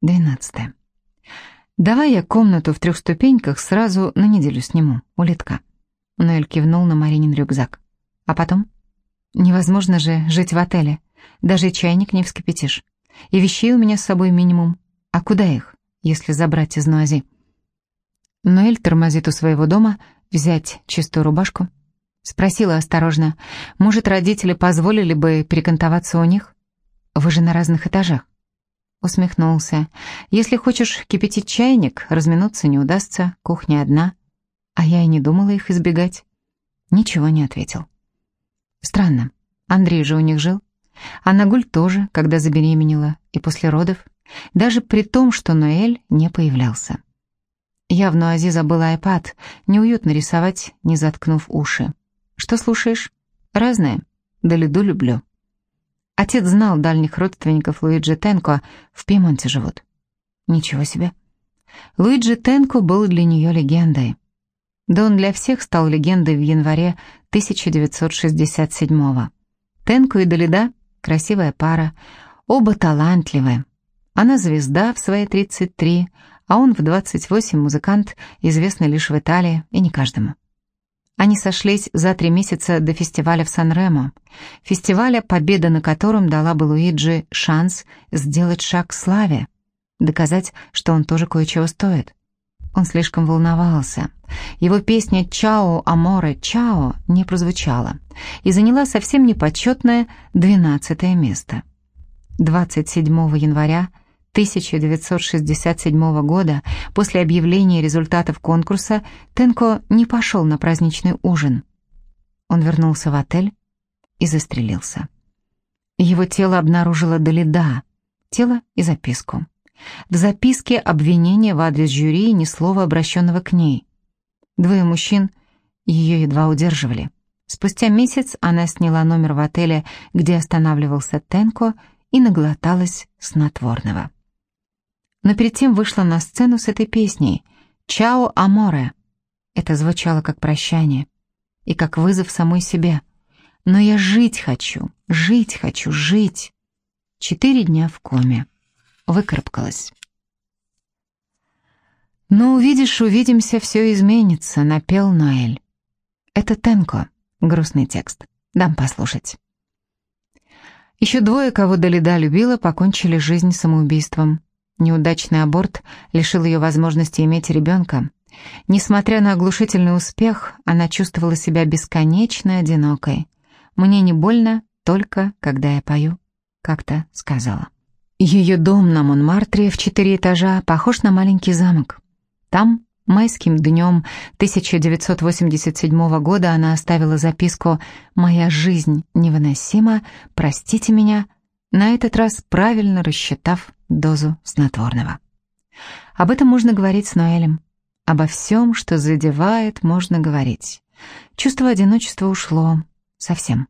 Двенадцатое. «Давай я комнату в трех ступеньках сразу на неделю сниму, у литка». Ноэль кивнул на Маринин рюкзак. «А потом?» «Невозможно же жить в отеле. Даже чайник не вскипятишь. И вещей у меня с собой минимум. А куда их, если забрать из Нуази?» Ноэль тормозит у своего дома, взять чистую рубашку. Спросила осторожно, может, родители позволили бы перекантоваться у них? Вы же на разных этажах. Усмехнулся. Если хочешь кипятить чайник, разминуться не удастся, кухня одна. А я и не думала их избегать. Ничего не ответил. Странно, Андрей же у них жил. А Нагуль тоже, когда забеременела, и после родов. Даже при том, что Ноэль не появлялся. Я в Нуазе забыла айпад. Неуютно рисовать, не заткнув уши. Что слушаешь? Разное. Да лиду люблю. Отец знал дальних родственников Луиджи Тенко, в Пьемонте живут. Ничего себе. Луиджи Тенко был для нее легендой. Да он для всех стал легендой в январе 1967-го. Тенко и Долида — красивая пара, оба талантливые. Она звезда в свои 33, а он в 28 музыкант, известный лишь в Италии и не каждому. Они сошлись за три месяца до фестиваля в Сан-Ремо, фестиваля, победа на котором дала бы Луиджи шанс сделать шаг к славе, доказать, что он тоже кое-чего стоит. Он слишком волновался. Его песня «Чао, Аморе, Чао» не прозвучала и заняла совсем непочетное двенадцатое место. 27 января 1967 года, после объявления результатов конкурса, Тенко не пошел на праздничный ужин. Он вернулся в отель и застрелился. Его тело обнаружило Долида, тело и записку. В записке обвинение в адрес жюри ни слова обращенного к ней. Двое мужчин ее едва удерживали. Спустя месяц она сняла номер в отеле, где останавливался Тенко, и наглоталась снотворного но перед тем вышла на сцену с этой песней «Чао, аморе». Это звучало как прощание и как вызов самой себе. Но я жить хочу, жить хочу, жить. Четыре дня в коме. Выкарабкалась. «Ну, увидишь, увидимся, все изменится», — напел Ноэль. Это Тенко, грустный текст. Дам послушать. Еще двое, кого Далида любила, покончили жизнь самоубийством. Неудачный аборт лишил ее возможности иметь ребенка. Несмотря на оглушительный успех, она чувствовала себя бесконечно одинокой. «Мне не больно, только когда я пою», — как-то сказала. Ее дом на Монмартре в четыре этажа похож на маленький замок. Там, майским днем 1987 года, она оставила записку «Моя жизнь невыносима, простите меня», на этот раз правильно рассчитав дозу снотворного. Об этом можно говорить с Ноэлем. Обо всем, что задевает, можно говорить. Чувство одиночества ушло совсем.